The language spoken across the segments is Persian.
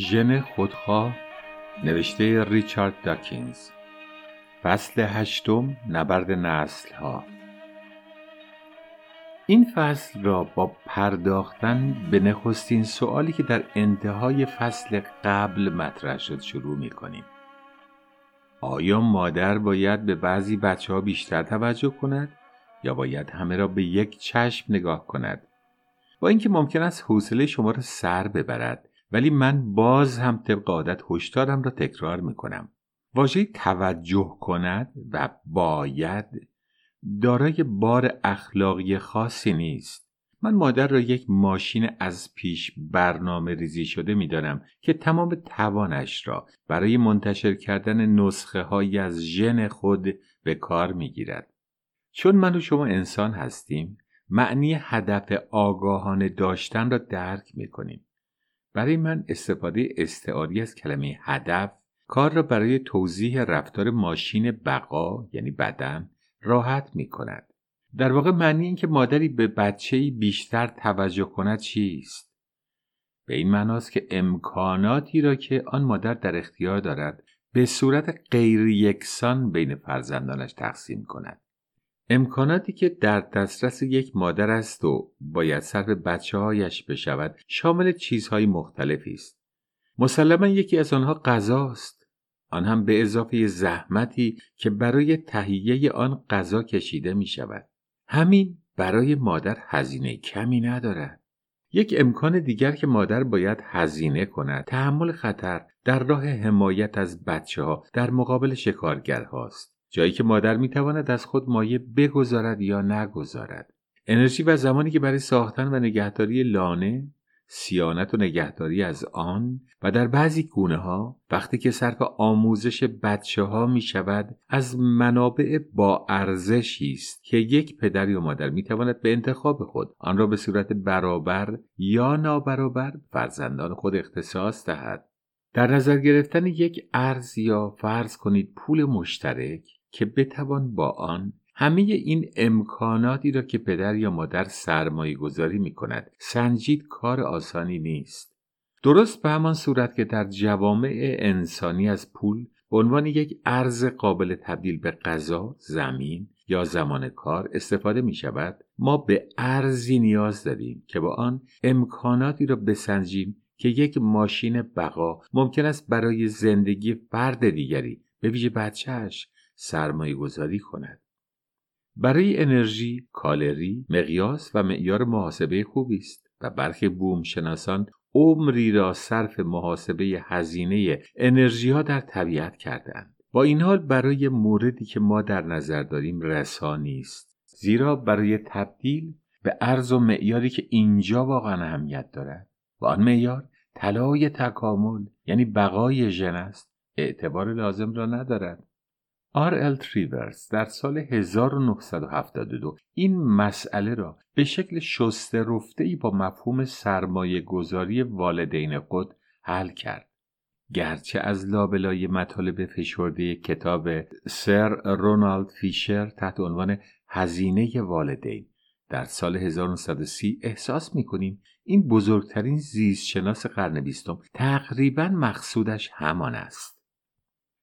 ژن خودخواه نوشته ریچارد داکینز فصل هشتم نبرد نسل ها این فصل را با پرداختن به نخستین سوالی که در انتهای فصل قبل مطرح شد شروع می کنیم. آیا مادر باید به بعضی بچه ها بیشتر توجه کند یا باید همه را به یک چشم نگاه کند؟ با اینکه ممکن است حوصله شما را سر ببرد ولی من باز هم طبق عادت هشدارم را تکرار می کنم. واژه توجه کند و باید دارای بار اخلاقی خاصی نیست. من مادر را یک ماشین از پیش برنامه ریزی شده می دانم که تمام توانش را برای منتشر کردن نسخه های از ژن خود به کار می گیرد. چون من و شما انسان هستیم معنی هدف آگاهانه داشتن را درک می کنیم. برای من استفاده استعاری از کلمه هدف کار را برای توضیح رفتار ماشین بقا یعنی بدن راحت می کند. در واقع معنی این که مادری به بچه بیشتر توجه کند چیست؟ به این معناست که امکاناتی را که آن مادر در اختیار دارد به صورت غیر یکسان بین فرزندانش تقسیم کند. امکاناتی که در دسترس یک مادر است و باید صرف بچه هایش بشود شامل چیزهای مختلفی است. مسلما یکی از آنها غذاست. آن هم به اضافه زحمتی که برای تهیه آن غذا کشیده می شود. همین برای مادر هزینه کمی ندارد. یک امکان دیگر که مادر باید هزینه کند تحمل خطر در راه حمایت از بچه ها در مقابل شکارگرهاست. جایی که مادر می‌تواند از خود مایه بگذارد یا نگذارد. انرژی و زمانی که برای ساختن و نگهداری لانه سیانت و نگهداری از آن و در بعضی گونه ها وقتی که صرف آموزش بچه ها می شود از منابع با ارزشی است که یک پدر یا مادر می تواند به انتخاب خود آن را به صورت برابر یا نابرابر فرزندان خود اختصاص دهد. در نظر گرفتن یک ارز یا فرض کنید پول مشترک که بتوان با آن همه این امکاناتی را که پدر یا مادر سرمایه گذاری می کند سنجید کار آسانی نیست. درست به همان صورت که در جوامع انسانی از پول به عنوان یک ارز قابل تبدیل به غذا، زمین یا زمان کار استفاده می شود ما به ارزی نیاز داریم که با آن امکاناتی را بسنجیم که یک ماشین بقا ممکن است برای زندگی فرد دیگری. به ویژه بچهش سرمایه گذاری کند. برای انرژی کالری مقیاس و معیار محاسبه خوبی است و برخی بوم شناسان عمری را صرف محاسبه هزینه انرژی ها در طبیعت کردند. با این حال برای موردی که ما در نظر داریم رسا نیست زیرا برای تبدیل به ارز و معیاری که اینجا واقعا اهمیت دارد و آن معیار طلای تکامل یعنی بقای ژن است اعتبار لازم را ندارد آر ال تریورز در سال 1972 این مسئله را به شکل شسته رفته ای با مفهوم سرمایه گذاری والدین خود حل کرد. گرچه از لابلای مطالب فشرده کتاب سر رونالد فیشر تحت عنوان هزینه والدین در سال 1930 احساس می کنیم این بزرگترین زیست شناس قرن بیستم تقریبا مقصودش همان است.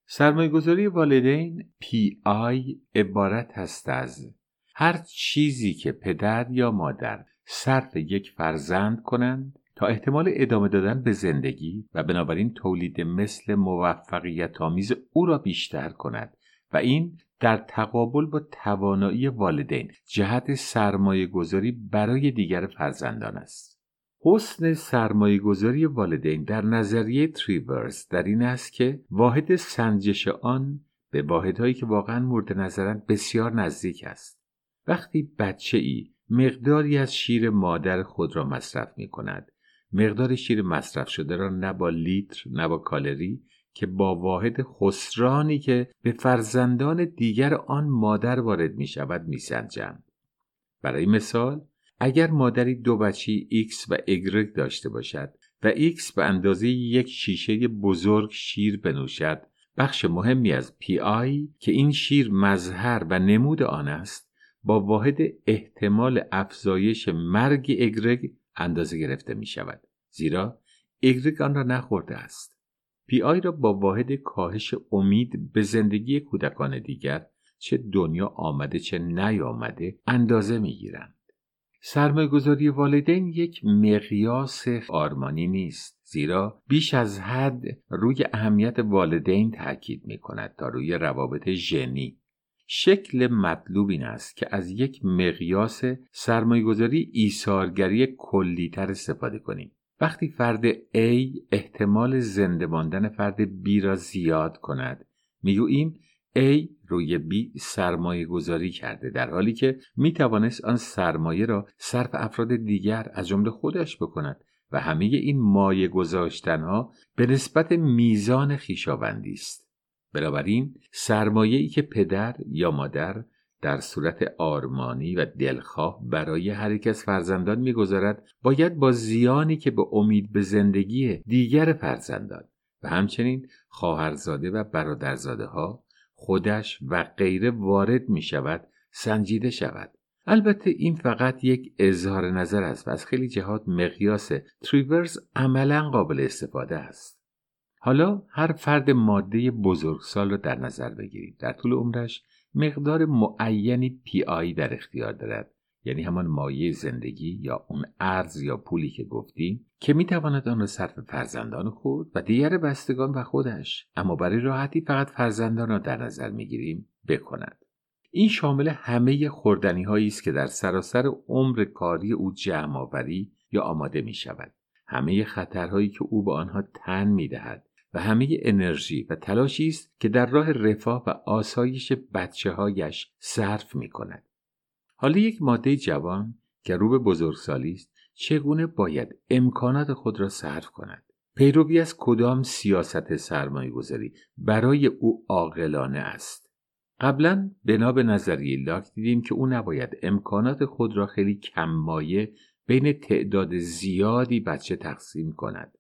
سرمایه گذاری والدین پی آی عبارت است از هر چیزی که پدر یا مادر صرف یک فرزند کنند تا احتمال ادامه دادن به زندگی و بنابراین تولید مثل موفقیت آمیز او را بیشتر کند و این در تقابل با توانایی والدین جهت سرمایه گذاری برای دیگر فرزندان است. حسن سرمایه گذاری والدین در نظریه تریورز در این است که واحد سنجش آن به واحدهایی که واقعا مورد نظرند بسیار نزدیک است. وقتی بچه ای مقداری از شیر مادر خود را مصرف می کند مقدار شیر مصرف شده را نه با لیتر نه با کالری که با واحد خسرانی که به فرزندان دیگر آن مادر وارد می شود می سنجند. برای مثال اگر مادری دو بچه X و Y داشته باشد و X به اندازه یک شیشه بزرگ شیر بنوشد بخش مهمی از PI که این شیر مظهر و نمود آن است با واحد احتمال افزایش مرگ اگرگ اندازه گرفته می شود. زیرا ایگریگ آن را نخورده است. PI را با واحد کاهش امید به زندگی کودکان دیگر چه به دنیا آمده چه نیامده اندازه می‌گیرند سرمایه گذاری والدین یک مقیاس آرمانی نیست زیرا بیش از حد روی اهمیت والدین تاکید می کند تا روی روابط ژنی. شکل مطلوب این است که از یک مقیاس سرمایهگذاری ایثارگری کلیتر استفاده کنیم. وقتی فرد A احتمال زنده ماندن فرد B را زیاد کند می‌گوییم A روی B سرمایه گذاری کرده در حالی که می توانست آن سرمایه را صرف افراد دیگر از جمله خودش بکند و همه این مایه گذاشتنها به نسبت میزان خیشاوندی است. بنابراین سرمایه ای که پدر یا مادر در صورت آرمانی و دلخواه برای هر یک از فرزندان می‌گذارد باید با زیانی که به امید به زندگی دیگر فرزندان و همچنین خواهرزاده و برادرزاده ها خودش و غیره وارد می شود سنجیده شود. البته این فقط یک اظهار نظر است و از خیلی جهات مقیاس تریورز عملا قابل استفاده است. حالا هر فرد ماده بزرگسال را در نظر بگیرید در طول عمرش مقدار معینی پی آی در اختیار دارد. یعنی همان مایه زندگی یا اون ارز یا پولی که گفتیم که می‌تواند آن را صرف فرزندان خود و دیگر بستگان و خودش اما برای راحتی فقط فرزندان را در نظر می‌گیریم بکند این شامل همه خوردنی هایی است که در سراسر عمر کاری او جمع آوری یا آماده می شود همه خطرهایی که او به آنها تن می دهد و همه انرژی و تلاشی است که در راه رفاه و آسایش بچه هایش صرف می کند. حالا یک ماده جوان که رو به بزرگسالی است چگونه باید امکانات خود را صرف کند؟ پیروی از کدام سیاست سرمایه گذاری برای او عاقلانه است؟ قبلا بنا به نظریه لاک دیدیم که او نباید امکانات خود را خیلی کم مایه بین تعداد زیادی بچه تقسیم کند.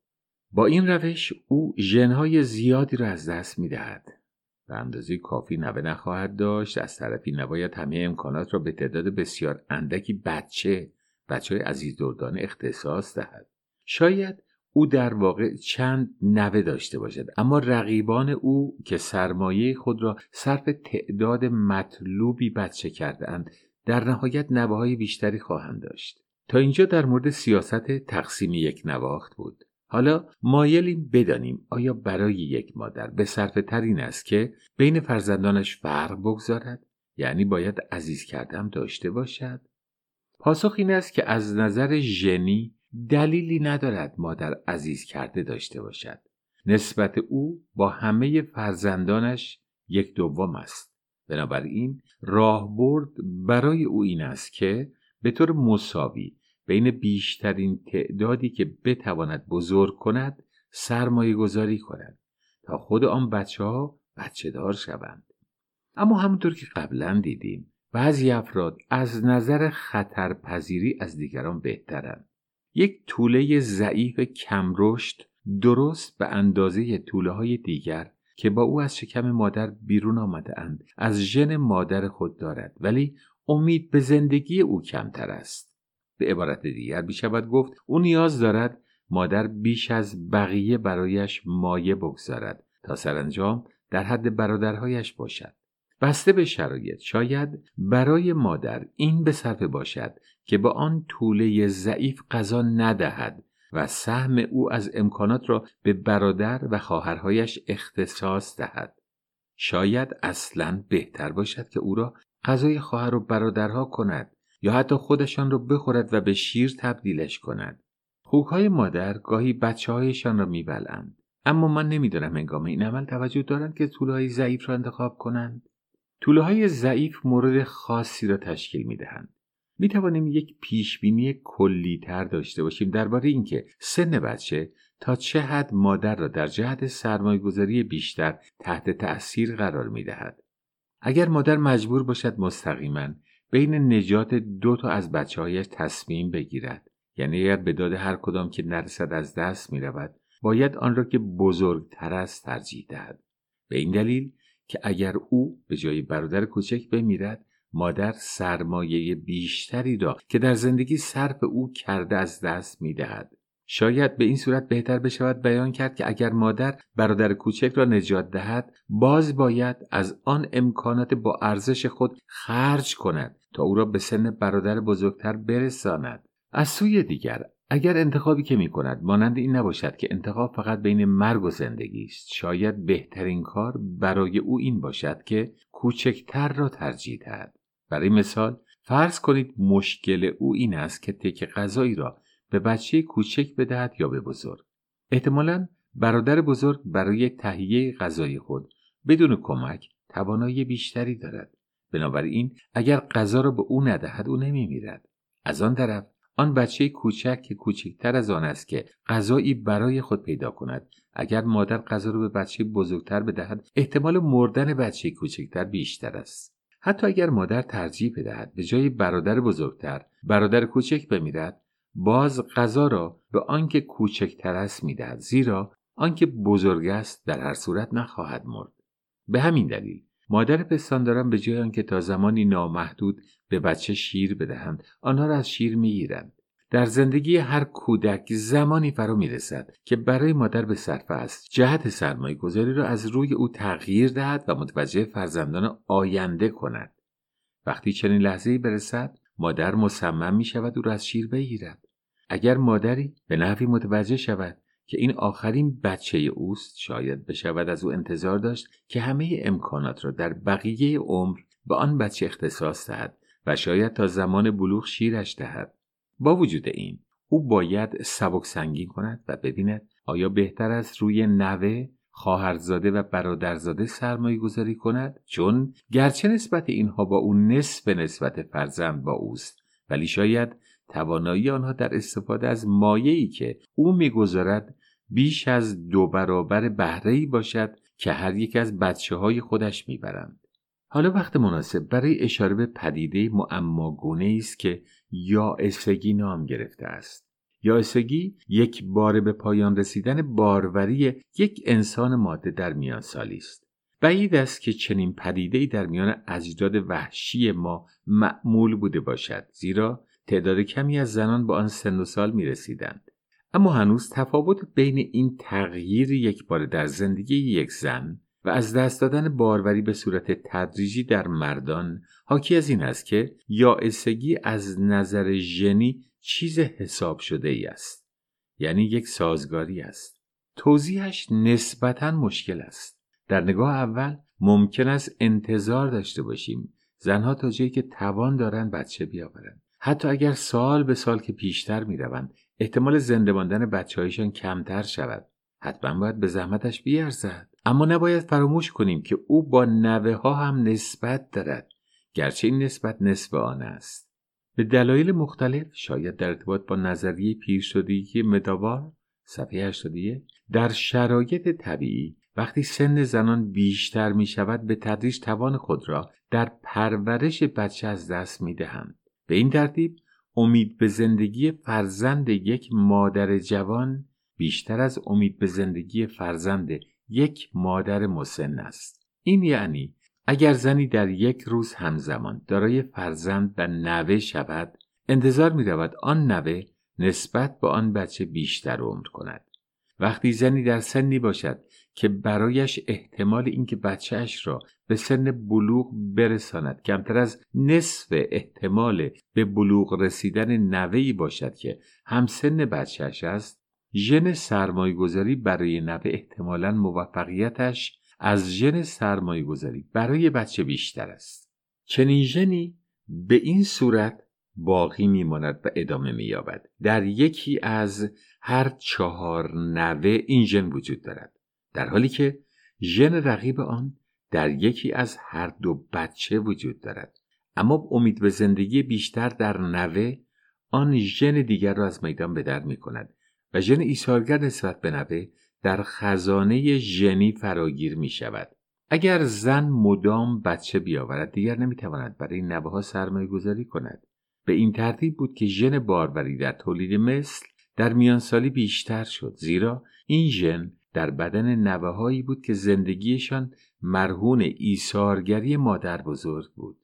با این روش او ژنهای زیادی را از دست می دهد. به اندازه کافی نوه نخواهد داشت. از طرفی نباید همه امکانات را به تعداد بسیار اندکی بچه بچه های عزیز دردان اختصاص دهد. شاید او در واقع چند نوه داشته باشد اما رقیبان او که سرمایه خود را صرف تعداد مطلوبی بچه کرده اند در نهایت نوه های بیشتری خواهند داشت. تا اینجا در مورد سیاست تقسیم یک نواخت بود. حالا مایلیم بدانیم آیا برای یک مادر به صرف ترین است که بین فرزندانش فرق بگذارد؟ یعنی باید عزیز کردم داشته باشد؟ پاسخ این است که از نظر ژنی دلیلی ندارد مادر عزیز کرده داشته باشد. نسبت او با همه فرزندانش یک دوم است. بنابراین راهبرد برای او این است که به طور مساوی بین بیشترین تعدادی که بتواند بزرگ کند سرمایه گذاری کند تا خود آن بچه ها بچه دار شوند. اما همونطور که قبلا دیدیم بعضی افراد از نظر خطرپذیری از دیگران بهترند. یک طوله ضعیف کمرشد درست به اندازه طوله های دیگر که با او از شکم مادر بیرون آمده اند از ژن مادر خود دارد ولی امید به زندگی او کمتر است. به عبارت دیگر بیشود گفت او نیاز دارد مادر بیش از بقیه برایش مایه بگذارد تا سرانجام در حد برادرهایش باشد. بسته به شرایط شاید برای مادر این به صرفه باشد که با آن طوله ضعیف غذا ندهد و سهم او از امکانات را به برادر و خواهرهایش اختصاص دهد. شاید اصلا بهتر باشد که او را غذای خواهر و برادرها کند. یا حتی خودشان را بخورد و به شیر تبدیلش کند خوکهای مادر گاهی بچه هایشان را میبلند اما من نمی‌دانم هنگام این عمل توجه دارند که طوله های ضعیف را انتخاب کنند طوله های ضعیف مورد خاصی را تشکیل می دهند. می توانیم یک پیش بینی کلی تر داشته باشیم درباره اینکه سن بچه تا چه حد مادر را در جهت سرمایه گذاری بیشتر تحت تأثیر قرار می دهد. اگر مادر مجبور باشد مستقیما بین نجات دو تا از بچه هایش تصمیم بگیرد. یعنی اگر به داد هر کدام که نرسد از دست می رود باید آن را که بزرگتر است ترجیح دهد. به این دلیل که اگر او به جای برادر کوچک بمیرد مادر سرمایه بیشتری را که در زندگی صرف او کرده از دست می دهد شاید به این صورت بهتر بشود بیان کرد که اگر مادر برادر کوچک را نجات دهد باز باید از آن امکانات با ارزش خود خرج کند تا او را به سن برادر بزرگتر برساند. از سوی دیگر اگر انتخابی که می کند مانند این نباشد که انتخاب فقط بین مرگ و زندگی است شاید بهترین کار برای او این باشد که کوچکتر را ترجیح دهد. برای مثال فرض کنید مشکل او این است که تک غذایی را به بچه کوچک بدهد یا به بزرگ؟ احتمالا برادر بزرگ برای تهیه غذای خود بدون کمک توانایی بیشتری دارد. بنابراین اگر غذا را به او ندهد او نمیمیرد. از آن طرف آن بچه کوچک که کوچکتر از آن است که غذایی برای خود پیدا کند اگر مادر غذا را به بچه بزرگتر بدهد احتمال مردن بچه کوچکتر بیشتر است. حتی اگر مادر ترجیح بدهد به جای برادر بزرگتر برادر کوچک بمیرد باز غذا را به آنکه کوچکتر است می‌دهد زیرا آنکه بزرگ است در هر صورت نخواهد مرد. به همین دلیل مادر پستانداران به جای آنکه تا زمانی نامحدود به بچه شیر بدهند آنها را از شیر می‌گیرند. در زندگی هر کودک زمانی فرا می‌رسد که برای مادر به صرفه است. جهت سرمایه گذاری را از روی او تغییر دهد و متوجه فرزندان آینده کند. وقتی چنین لحظه برسد مادر مصمم می شود او را از شیر بگیرد. اگر مادری به نحوی متوجه شود که این آخرین بچه اوست شاید بشود از او انتظار داشت که همه امکانات را در بقیه عمر به آن بچه اختصاص دهد و شاید تا زمان بلوغ شیرش دهد. با وجود این او باید سبک سنگین کند و ببیند آیا بهتر است روی نوه خواهرزاده و برادرزاده سرمایه گذاری کند؟ چون گرچه نسبت اینها با او نصف نسبت فرزند با اوست ولی شاید توانایی آنها در استفاده از مایعی که او می‌گذارد بیش از دو برابر بهره‌ای باشد که هر یک از بچه های خودش می‌برند. حالا وقت مناسب برای اشاره به پدیده معماگونه است که یائسگی نام گرفته است. یائسگی یک بار به پایان رسیدن باروری یک انسان ماده در میان سالی است. بعید است که چنین پدیده‌ای در میان اجداد وحشی ما معمول بوده باشد زیرا تعداد کمی از زنان به آن سن و سال می رسیدند. اما هنوز تفاوت بین این تغییر یک بار در زندگی یک زن و از دست دادن باروری به صورت تدریجی در مردان حاکی از این است که یائسگی از نظر ژنی چیز حساب شده ای است. یعنی یک سازگاری است. توضیحش نسبتا مشکل است. در نگاه اول ممکن است انتظار داشته باشیم. زنها تا جایی که توان دارند بچه بیاورند. حتی اگر سال به سال که پیشتر می‌روند احتمال زنده ماندن بچه کمتر شود. حتما باید به زحمتش بیارزد. اما نباید فراموش کنیم که او با نوه ها هم نسبت دارد گرچه این نسبت نصف آن است. به دلایل مختلف شاید در ارتباط با نظریه پیر شدگی مداوار صفحه 81 در شرایط طبیعی وقتی سن زنان بیشتر می شود به تدریج توان خود را در پرورش بچه از دست می دهند. به این ترتیب امید به زندگی فرزند یک مادر جوان بیشتر از امید به زندگی فرزند یک مادر مسن است. این یعنی اگر زنی در یک روز همزمان دارای فرزند و نوه شود انتظار می رود آن نوه نسبت به آن بچه بیشتر عمر کند. وقتی زنی در سنی باشد که برایش احتمال اینکه بچهش را به سن بلوغ برساند. کمتر از نصف احتمال به بلوغ رسیدن نوهی باشد که همسن بچهش است ژن سرمایه گذاری برای نوه احتمالا موفقیتش از ژن سرمایه گذاری برای بچه بیشتر است. چنین ژنی به این صورت باقی میماند و ادامه مییابد. در یکی از هر چهار نوه این ژن وجود دارد. در حالی که ژن رقیب آن در یکی از هر دو بچه وجود دارد. اما امید به زندگی بیشتر در نوه آن ژن دیگر را از میدان به در می کند و ژن ایثارگر نسبت به نوه در خزانه ژنی فراگیر می شود اگر زن مدام بچه بیاورد دیگر نمی‌تواند برای نوه ها سرمایه گذاری کند. به این ترتیب بود که ژن باروری در تولید مثل در میانسالی بیشتر شد زیرا این ژن در بدن نوههایی بود که زندگیشان مرهون ایثارگری مادر بزرگ بود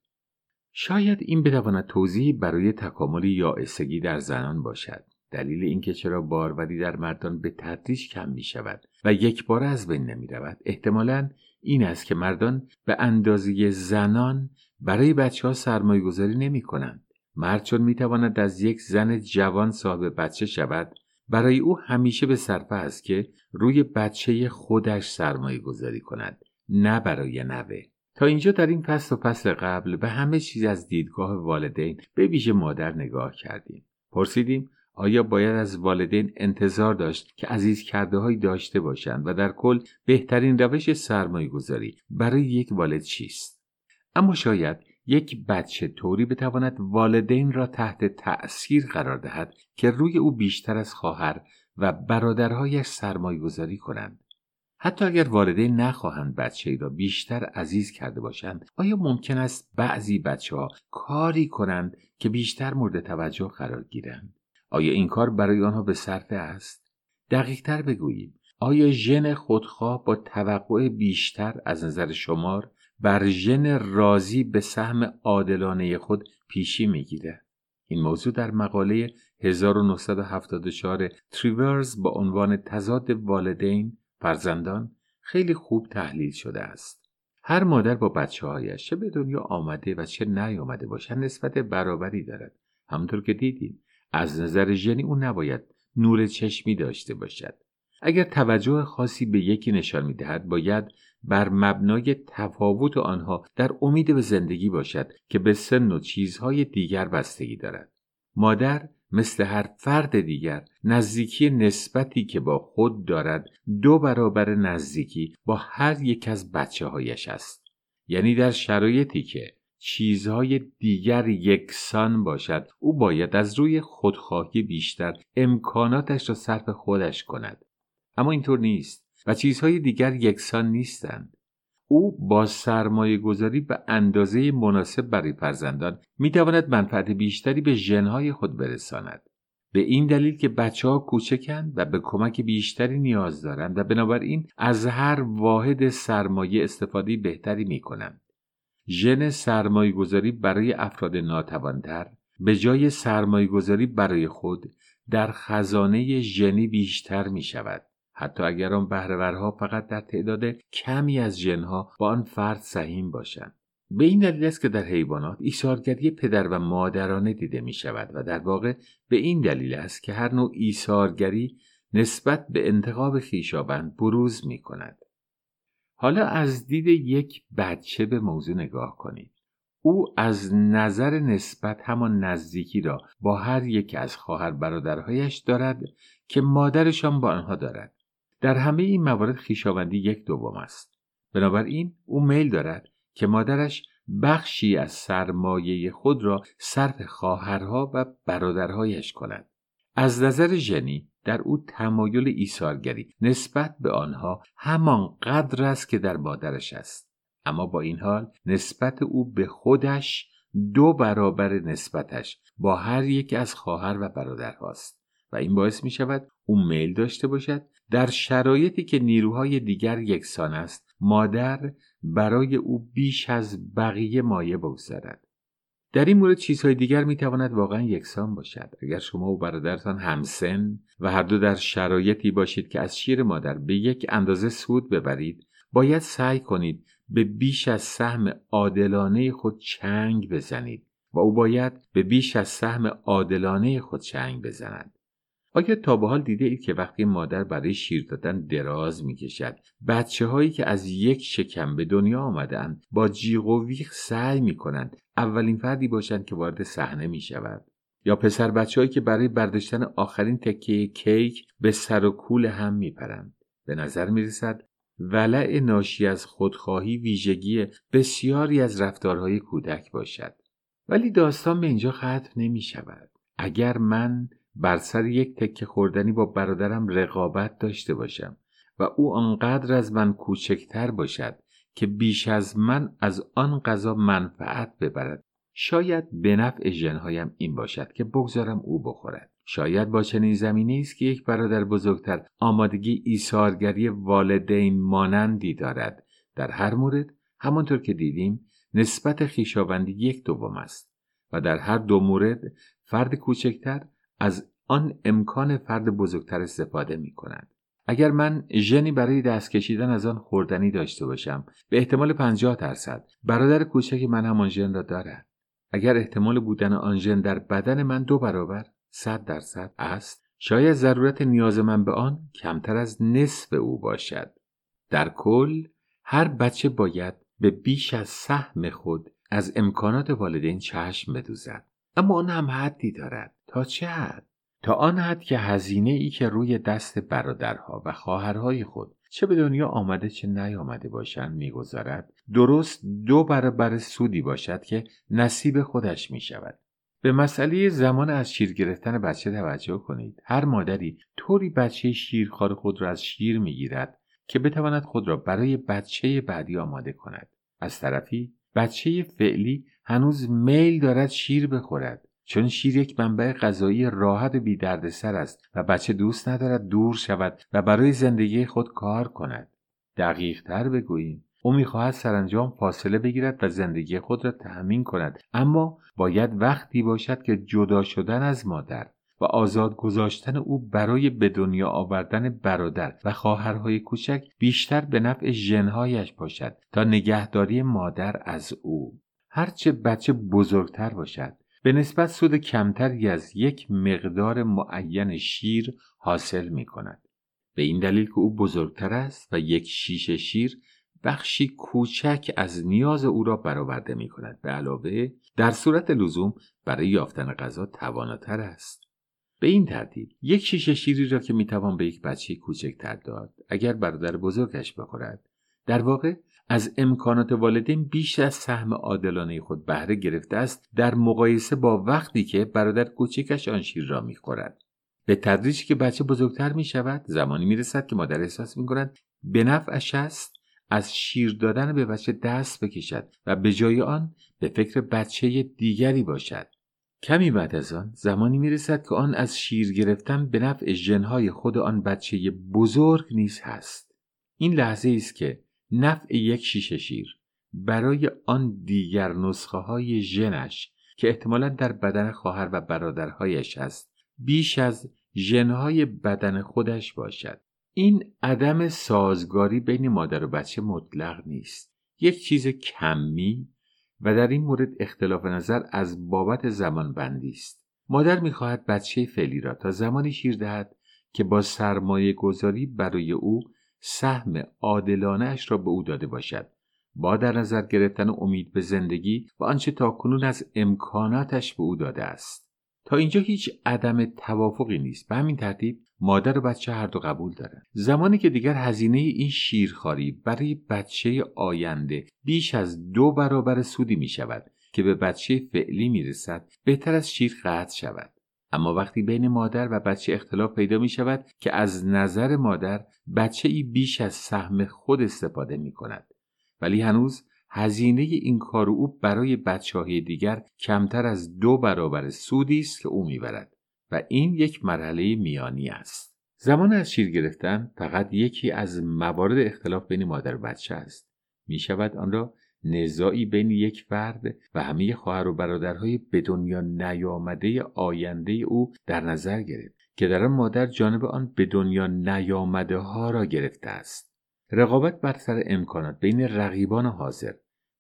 شاید این بتواند توضیحی برای تکامل یائسگی در زنان باشد دلیل اینکه چرا باروری در مردان به تدریج کم می شود و یک بار از بین نمی رود احتمالا این است که مردان به اندازه زنان برای بچه ها سرمایه گذاری نمی کنند. مرد چون می تواند از یک زن جوان صاحب بچه شود برای او همیشه به صرفه است که روی بچه خودش سرمایه گذاری کند نه برای نوه تا اینجا در این فصل و فصل قبل به همه چیز از دیدگاه والدین به ویژه مادر نگاه کردیم پرسیدیم آیا باید از والدین انتظار داشت که عزیز کرده هایی داشته باشند و در کل بهترین روش سرمایه گذاری برای یک والد چیست؟ اما شاید یک بچه طوری بتواند والدین را تحت تأثیر قرار دهد که روی او بیشتر از خواهر و برادرهایش سرمایه گذاری کنند. حتی اگر والدین نخواهند بچه ای را بیشتر عزیز کرده باشند آیا ممکن است بعضی بچه ها کاری کنند که بیشتر مورد توجه قرار گیرند؟ آیا این کار برای آنها به صرفه است؟ دقیق تر بگوییم آیا ژن خودخواه با توقع بیشتر از نظر شمار بر ژن راضی به سهم عادلانه خود پیشی می‌گیره. این موضوع در مقاله 1974 تریورز با عنوان تضاد والدین فرزندان خیلی خوب تحلیل شده است. هر مادر با بچه هایش چه به دنیا آمده و چه نیامده باشد نسبت برابری دارد. همونطور که دیدیم از نظر ژنی او نباید نور چشمی داشته باشد. اگر توجه خاصی به یکی نشان می‌دهد باید بر مبنای تفاوت آنها در امید به زندگی باشد که به سن و چیزهای دیگر بستگی دارد. مادر مثل هر فرد دیگر نزدیکی نسبتی که با خود دارد دو برابر نزدیکی با هر یک از بچه هایش است. یعنی در شرایطی که چیزهای دیگر یکسان باشد او باید از روی خودخواهی بیشتر امکاناتش را صرف خودش کند. اما اینطور نیست. و چیزهای دیگر یکسان نیستند او با سرمایه گذاری به اندازه مناسب برای فرزندان می تواند منفعت بیشتری به ژنهای خود برساند به این دلیل که بچه ها کوچکند و به کمک بیشتری نیاز دارند و بنابراین از هر واحد سرمایه استفاده بهتری می کنند. ژن سرمایه گذاری برای افراد ناتوانتر به جای سرمایه گذاری برای خود در خزانه ژنی بیشتر می شود. حتی اگر آن بهرهورها فقط در تعداد کمی از ژنها با آن فرد سهیم باشند به این دلیل است که در حیوانات ایثارگری پدر و مادرانه دیده می شود و در واقع به این دلیل است که هر نوع ایثارگری نسبت به انتخاب خیشابند بروز می کند. حالا از دید یک بچه به موضوع نگاه کنید. او از نظر نسبت همان نزدیکی را با هر یک از خواهر برادرهایش دارد که مادرشان با آنها دارد. در همه این موارد خیشاوندی یک دوم است. بنابراین او میل دارد که مادرش بخشی از سرمایه خود را صرف خواهرها و برادرهایش کند. از نظر ژنی در او تمایل ایثارگری نسبت به آنها همان قدر است که در مادرش است. اما با این حال نسبت او به خودش دو برابر نسبتش با هر یک از خواهر و برادرهاست. و این باعث می شود او میل داشته باشد. در شرایطی که نیروهای دیگر یکسان است مادر برای او بیش از بقیه مایه بگذارد در این مورد چیزهای دیگر می تواند واقعا یکسان باشد. اگر شما و برادرتان همسن و هر دو در شرایطی باشید که از شیر مادر به یک اندازه سود ببرید باید سعی کنید به بیش از سهم عادلانه خود چنگ بزنید و او باید به بیش از سهم عادلانه خود چنگ بزند. آیا تا به حال دیده اید که وقتی مادر برای شیر دادن دراز می کشد بچه هایی که از یک شکم به دنیا آمدند با جیغ و ویخ سعی می کنند اولین فردی باشند که وارد صحنه می شود یا پسر بچه هایی که برای برداشتن آخرین تکه کیک به سر و کول هم می پرند. به نظر می رسد ولع ناشی از خودخواهی ویژگی بسیاری از رفتارهای کودک باشد. ولی داستان به اینجا ختم نمی شود اگر من بر سر یک تکه خوردنی با برادرم رقابت داشته باشم و او آنقدر از من کوچکتر باشد که بیش از من از آن غذا منفعت ببرد. شاید به نفع ژنهایم این باشد که بگذارم او بخورد. شاید با چنین زمینی است که یک برادر بزرگتر آمادگی ایثارگری والدین مانندی دارد. در هر مورد همانطور که دیدیم نسبت خیشاوندی یک دوم است و در هر دو مورد فرد کوچکتر از آن امکان فرد بزرگتر استفاده می کند. اگر من ژنی برای دست کشیدن از آن خوردنی داشته باشم به احتمال 50 درصد برادر کوچک من هم آن ژن را دارد. اگر احتمال بودن آن ژن در بدن من دو برابر 100 درصد است شاید ضرورت نیاز من به آن کمتر از نصف او باشد. در کل هر بچه باید به بیش از سهم خود از امکانات والدین چشم بدوزد. اما آن هم حدی دارد. تا چه حد؟ تا آن حد که هزینه ای که روی دست برادرها و خواهرهای خود چه به دنیا آمده چه نیامده باشند می‌گذارد درست دو برابر سودی باشد که نصیب خودش می شود به مسئله زمان از شیر گرفتن بچه توجه کنید. هر مادری طوری بچه شیرخوار خود را از شیر می‌گیرد که بتواند خود را برای بچه بعدی آماده کند. از طرفی بچه فعلی هنوز میل دارد شیر بخورد. چون شیر یک منبع غذایی راحت و بی سر است و بچه دوست ندارد دور شود و برای زندگی خود کار کند. دقیق تر بگوییم. او می‌خواهد سرانجام فاصله بگیرد و زندگی خود را تأمین کند. اما باید وقتی باشد که جدا شدن از مادر. و آزاد گذاشتن او برای به دنیا آوردن برادر و خواهرهای کوچک بیشتر به نفع ژنهایش باشد تا نگهداری مادر از او هرچه بچه بزرگتر باشد به نسبت سود کمتری از یک مقدار معین شیر حاصل می کند. به این دلیل که او بزرگتر است و یک شیشه شیر بخشی کوچک از نیاز او را برآورده می کند. به علاوه در صورت لزوم برای یافتن غذا تواناتر است. به این ترتیب یک شیشه شیری را که می‌توان به یک بچه کوچکتر داد اگر برادر بزرگش بخورد در واقع از امکانات والدین بیش از سهم عادلانه خود بهره گرفته است در مقایسه با وقتی که برادر کوچکش آن شیر را می‌خورد. به تدریجی که بچه بزرگتر می شود زمانی می رسد که مادر احساس می کند به نفعش است از شیر دادن به بچه دست بکشد و به جای آن به فکر بچه دیگری باشد. کمی بعد از آن زمانی می رسد که آن از شیر گرفتن به نفع ژنهای خود آن بچه بزرگ نیز هست. این لحظه است که نفع یک شیشه شیر برای آن دیگر نسخه های ژنش که احتمالا در بدن خواهر و برادرهایش است بیش از ژنهای بدن خودش باشد. این عدم سازگاری بین مادر و بچه مطلق نیست. یک چیز کمی و در این مورد اختلاف نظر از بابت زمان بندی است. مادر می‌خواهد بچه فعلی را تا زمانی شیر دهد که با سرمایه گذاری برای او سهم عادلانهاش را به او داده باشد. با در نظر گرفتن امید به زندگی و آنچه تاکنون از امکاناتش به او داده است. تا اینجا هیچ عدم توافقی نیست. به همین ترتیب مادر و بچه هر دو قبول دارند زمانی که دیگر هزینه این شیرخواری برای بچه آینده بیش از دو برابر سودی می شود که به بچه فعلی می رسد بهتر از شیر قطع شود. اما وقتی بین مادر و بچه اختلاف پیدا می شود که از نظر مادر بچه ای بیش از سهم خود استفاده می کند. ولی هنوز هزینه این کار او برای بچه دیگر کمتر از دو برابر سودی است که او می‌برد و این یک مرحله میانی است. زمان از شیر گرفتن فقط یکی از موارد اختلاف بین مادر و بچه است. می شود آن را نزاعی بین یک فرد و همه خواهر و برادرهای به دنیا نیامده آینده او در نظر گرفت که در آن مادر جانب آن به دنیا نیامده ها را گرفته است. رقابت بر سر امکانات بین رقیبان حاضر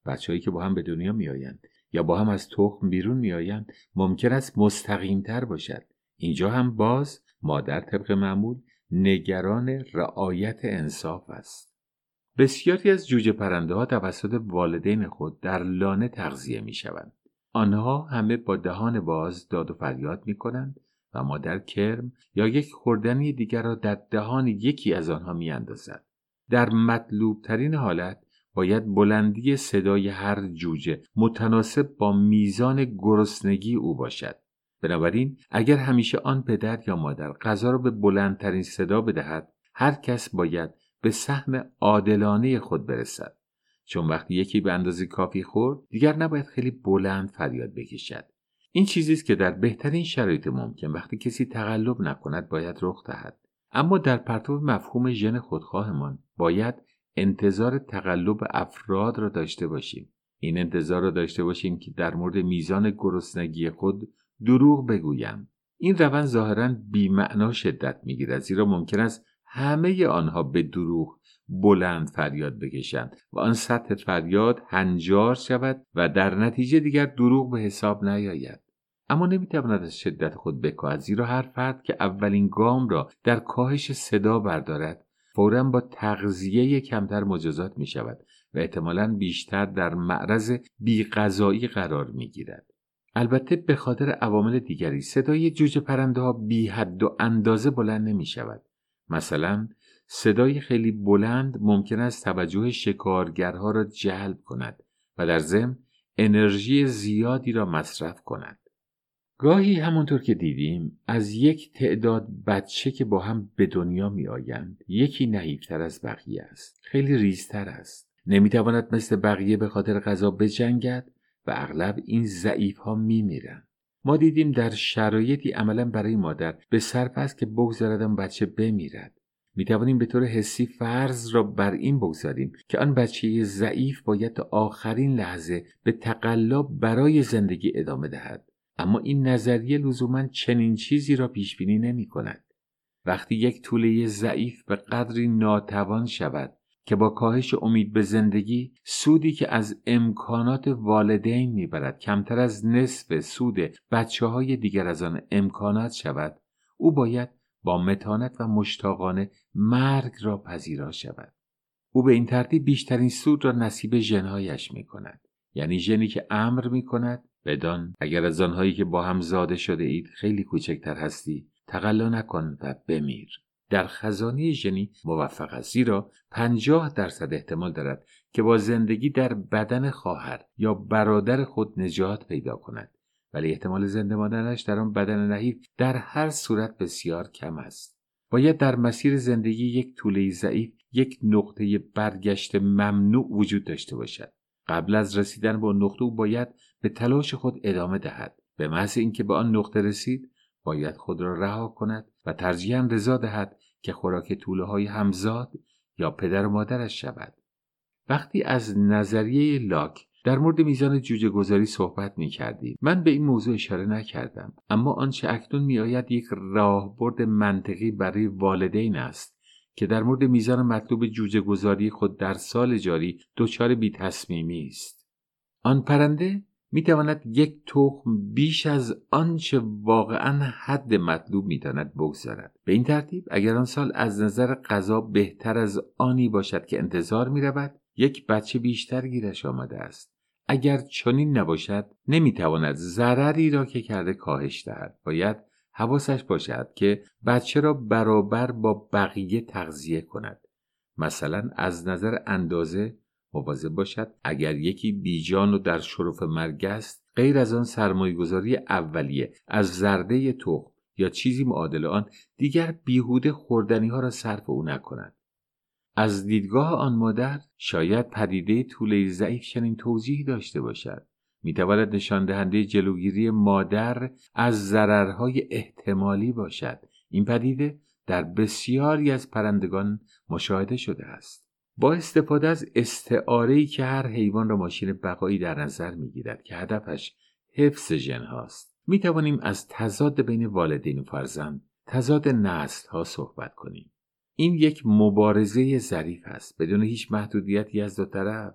بچههایی که با هم به دنیا میآیند یا با هم از تخم بیرون میآیند ممکن است مستقیمتر باشد اینجا هم باز مادر طبق معمول نگران رعایت انصاف است بسیاری از جوجه پرنده ها توسط والدین خود در لانه تغذیه می شوند. آنها همه با دهان باز داد و فریاد می کنند و مادر کرم یا یک خوردنی دیگر را در دهان یکی از آنها می اندازد. در مطلوب ترین حالت باید بلندی صدای هر جوجه متناسب با میزان گرسنگی او باشد. بنابراین اگر همیشه آن پدر یا مادر غذا را به بلندترین صدا بدهد هر کس باید به سهم عادلانه خود برسد. چون وقتی یکی به اندازه کافی خورد دیگر نباید خیلی بلند فریاد بکشد. این چیزی است که در بهترین شرایط ممکن وقتی کسی تقلب نکند باید رخ دهد. اما در پرتو مفهوم ژن خودخواهمان باید انتظار تقلب افراد را داشته باشیم. این انتظار را داشته باشیم که در مورد میزان گرسنگی خود دروغ بگویم. این روند ظاهرا بیمعنا شدت می‌گیرد زیرا ممکن است همه آنها به دروغ بلند فریاد بکشند و آن سطح فریاد هنجار شود و در نتیجه دیگر دروغ به حساب نیاید. اما نمی‌تواند از شدت خود بکاهد زیرا هر فرد که اولین گام را در کاهش صدا بردارد فورا با تغذیه کمتر مجازات می شود و احتمالا بیشتر در معرض بیغذایی قرار می گیرد. البته به خاطر عوامل دیگری صدای جوجه پرنده ها بی حد و اندازه بلند نمی شود. مثلا صدای خیلی بلند ممکن است توجه شکارگرها را جلب کند و در ضمن انرژی زیادی را مصرف کند. گاهی همونطور که دیدیم از یک تعداد بچه که با هم به دنیا می آیند یکی نحیفتر از بقیه است خیلی ریزتر است. نمی‌تواند مثل بقیه به خاطر غذا بجنگد و اغلب این ضعیف ها می میرن. ما دیدیم در شرایطی عملا برای مادر به صرف است که بگذارد بچه بمیرد. می توانیم به طور حسی فرض را بر این بگذاریم که آن بچه ضعیف باید آخرین لحظه به تقلا برای زندگی ادامه دهد. اما این نظریه لزوما چنین چیزی را پیش بینی نمی کند. وقتی یک طوله ضعیف به قدری ناتوان شود که با کاهش امید به زندگی سودی که از امکانات والدین می‌برد کمتر از نصف سود بچه های دیگر از آن امکانات شود او باید با متانت و مشتاقانه مرگ را پذیرا شود او به این ترتیب بیشترین سود را نصیب ژنهایش می کند یعنی ژنی که امر می کند بدان اگر از آنهایی که با هم زاده شده اید خیلی کوچکتر هستی تقلا نکن و بمیر. در خزانه ژنی موفق است زیرا پنجاه درصد احتمال دارد که با زندگی در بدن خواهر یا برادر خود نجات پیدا کند. ولی احتمال زنده ماندنش در آن بدن نحیف در هر صورت بسیار کم است. باید در مسیر زندگی یک طوله ضعیف یک نقطه برگشت ممنوع وجود داشته باشد. قبل از رسیدن به نقطه او باید به تلاش خود ادامه دهد به محض اینکه به آن نقطه رسید باید خود را رها کند و ترجیحاً رضا دهد که خوراک طوله های همزاد یا پدر و مادرش شود وقتی از نظریه لاک در مورد میزان جوجه گذاری صحبت می کردیم. من به این موضوع اشاره نکردم اما آنچه اکنون می آید یک راهبرد منطقی برای والدین است که در مورد میزان مطلوب جوجه گذاری خود در سال جاری دچار بی تصمیمی است آن پرنده می تواند یک تخم بیش از آنچه واقعا حد مطلوب می تواند بگذارد. به این ترتیب اگر آن سال از نظر غذا بهتر از آنی باشد که انتظار می رود یک بچه بیشتر گیرش آمده است. اگر چنین نباشد نمی‌تواند ضرری را که کرده کاهش دهد. باید حواسش باشد که بچه را برابر با بقیه تغذیه کند. مثلا از نظر اندازه مواظب باشد. اگر یکی بیجان و در شرف مرگ است غیر از آن سرمایهگذاری اولیه از زرده تخم یا چیزی معادل آن دیگر بیهوده خوردنی ها را صرف او نکند. از دیدگاه آن مادر شاید پدیده طوله ضعیف چنین توضیحی داشته باشد. می‌تواند نشان دهنده جلوگیری مادر از ضررهای احتمالی باشد. این پدیده در بسیاری از پرندگان مشاهده شده است. با استفاده از استعاره که هر حیوان را ماشین بقایی در نظر می‌گیرد که هدفش حفظ ژن هاست. می توانیم از تضاد بین والدین و فرزند تضاد نسل ها صحبت کنیم. این یک مبارزه ظریف است بدون هیچ محدودیتی از دو طرف.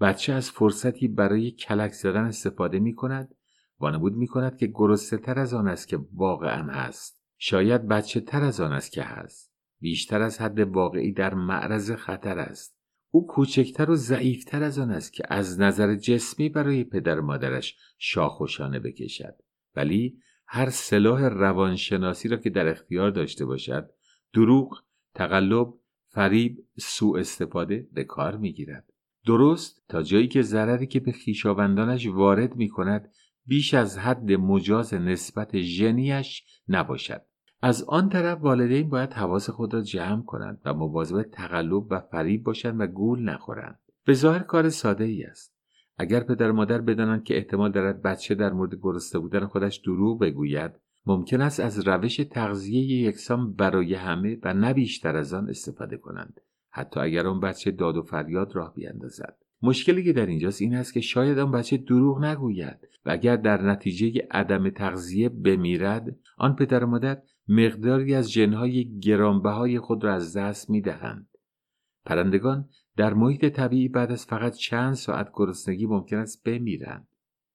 بچه از فرصتی برای کلک زدن استفاده می کند وانمود می کند که گرسته تر از آن است که واقعا هست. شاید بچه تر از آن است که هست. بیشتر از حد واقعی در معرض خطر است. او کوچکتر و ضعیفتر از آن است که از نظر جسمی برای پدر مادرش شاخوشانه بکشد. ولی هر سلاح روانشناسی را که در اختیار داشته باشد دروغ تقلب فریب سوء استفاده به کار می‌گیرد. درست تا جایی که ضرری که به خویشاوندانش وارد می کند بیش از حد مجاز نسبت ژنیش نباشد. از آن طرف والدین باید حواس خود را جمع کنند و مواظب تقلب و فریب باشند و گول نخورند. به ظاهر کار ساده ای است. اگر پدر مادر بدانند که احتمال دارد بچه در مورد گرسنه بودن خودش دروغ بگوید ممکن است از روش تغذیه یکسان برای همه و نه بیشتر از آن استفاده کنند. حتی اگر آن بچه داد و فریاد راه بیاندازد مشکلی که در اینجاست این است که شاید آن بچه دروغ نگوید و اگر در نتیجه عدم تغذیه بمیرد آن پدر و مادر مقداری از جنهای گرانبهای خود را از دست می دهند. پرندگان در محیط طبیعی بعد از فقط چند ساعت گرسنگی ممکن است بمیرند.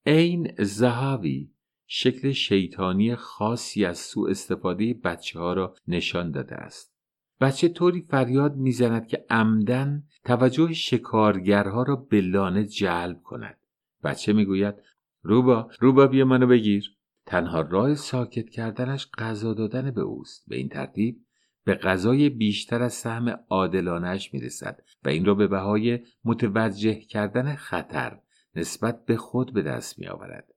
این زهاوی شکل شیطانی خاصی از سوء استفاده بچه ها را نشان داده است. بچه طوری فریاد می‌زند که عمدن توجه شکارگرها را به لانه جلب کند. بچه می‌گوید روبا روبا بیا منو بگیر. تنها راه ساکت کردنش غذا دادن به اوست. به این ترتیب به غذای بیشتر از سهم عادلانش می‌رسد و این را به بهای متوجه کردن خطر نسبت به خود به دست می آورد.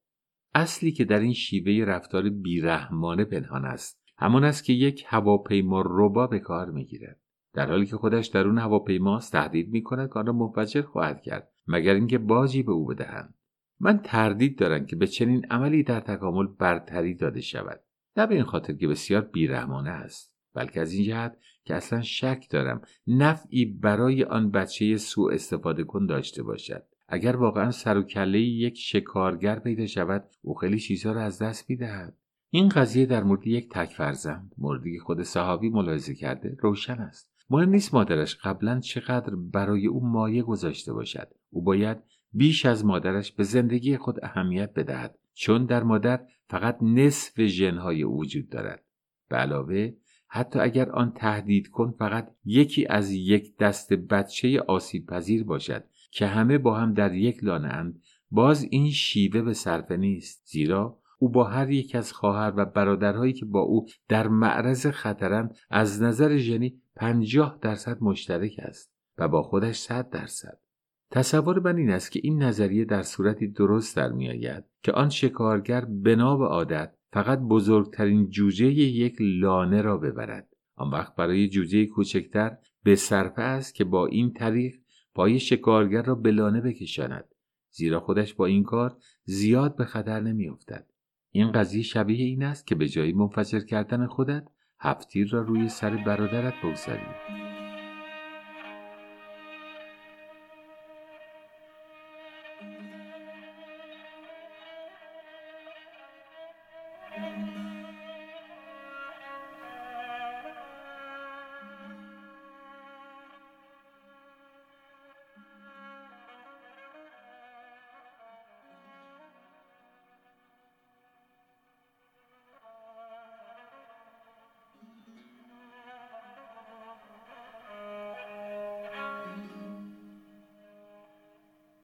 اصلی که در این شیوه رفتار بیرحمانه پنهان است همان است که یک هواپیما روبا به کار می‌گیرد در حالی که خودش در اون هواپیماست تهدید می کند که آن را منفجر خواهد کرد مگر اینکه بازی به او بدهند من تردید دارم که به چنین عملی در تکامل برتری داده شود. نه به این خاطر که بسیار بیرحمانه است بلکه از این جهت که اصلا شک دارم نفعی برای آن بچه سوء استفاده کن داشته باشد. اگر واقعا سر و کله یک شکارگر پیدا شود او خیلی چیزها را از دست می‌دهد. این قضیه در مورد یک تک فرزند موردی که خود صحابی ملاحظه کرده روشن است. مهم نیست مادرش قبلا چقدر برای او مایه گذاشته باشد. او باید بیش از مادرش به زندگی خود اهمیت بدهد چون در مادر فقط نصف ژنهای وجود دارد. به علاوه حتی اگر آن تهدید کن فقط یکی از یک دست بچه آسیب پذیر باشد که همه با هم در یک لانه اند. باز این شیوه به صرفه نیست زیرا او با هر یک از خواهر و برادرهایی که با او در معرض خطرند از نظر ژنی پنجاه درصد مشترک است و با خودش صد درصد. تصور من این است که این نظریه در صورتی درست در میآید که آن شکارگر بنا به عادت فقط بزرگترین جوجه یک لانه را ببرد. آن وقت برای جوجه کوچکتر به صرفه است که با این طریق پای شکارگر را به لانه بکشاند زیرا خودش با این کار زیاد به خطر نمیافتد. این قضیه شبیه این است که به جایی منفجر کردن خودت هفتیر را روی سر برادرت بگذاری.